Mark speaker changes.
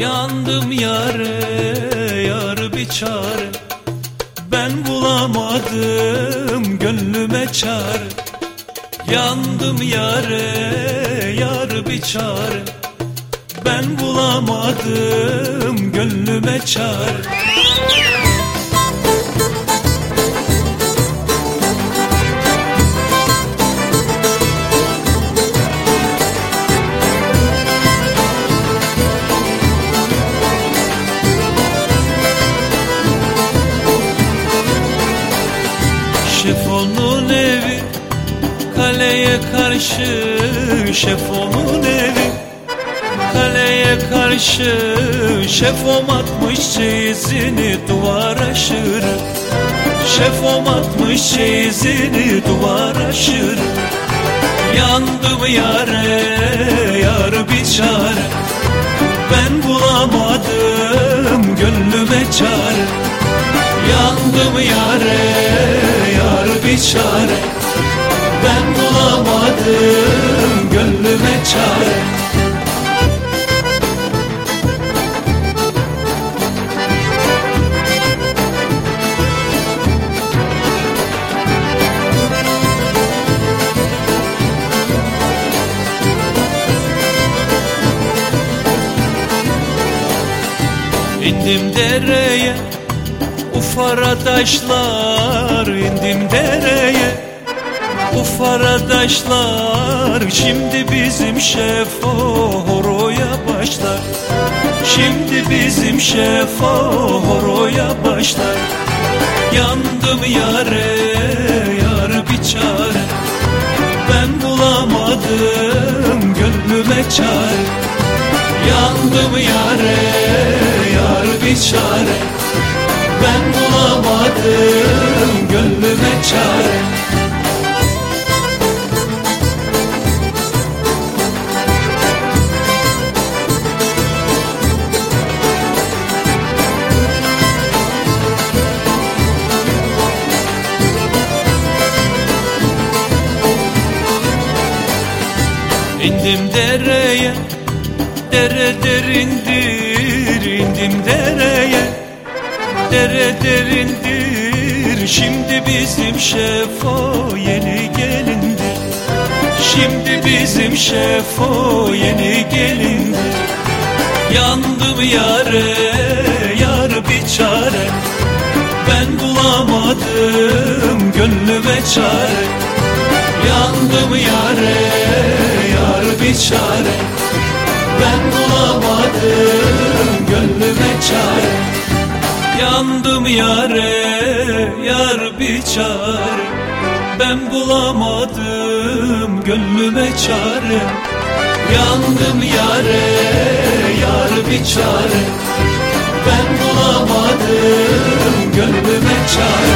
Speaker 1: Yandım yare yar bir Ben bulamadım gönlüme çare. Yandım yare yar bir Ben bulamadım gönlüme çare kaleye karşı Şefonun evi. Kaleye karşı Şefom atmış çeyizini duvar aşırı. Şefom atmış çeyizini duvar aşırı. Yandım yare yar bir Ben bulamadım gönlüme çare. Yandım yare yar bir İndim dereye Ufara taşlar indim dereye. Ufara taşlar şimdi bizim şef horoya başlar. Şimdi bizim şef horoya başlar. Yandım yare yar bir çare. Ben bulamadım gönlüme çare. Yandım yare yar çare. Ben bulamadım gönlüme çare. İndim dereye Dere derindir indim dereye. Dere derindir Şimdi bizim şef o yeni gelindir. Şimdi bizim şef o yeni gelindir. Yandım yare yar bir çare. Ben bulamadım gönlüme çare. Yandım yare yar bir çare. Ben bulamadım gönlüme çare. Yandım yare yar bir çare Ben bulamadım gönlüme çare. Yandım yare yar bir çare Ben bulamadım gönlüme çare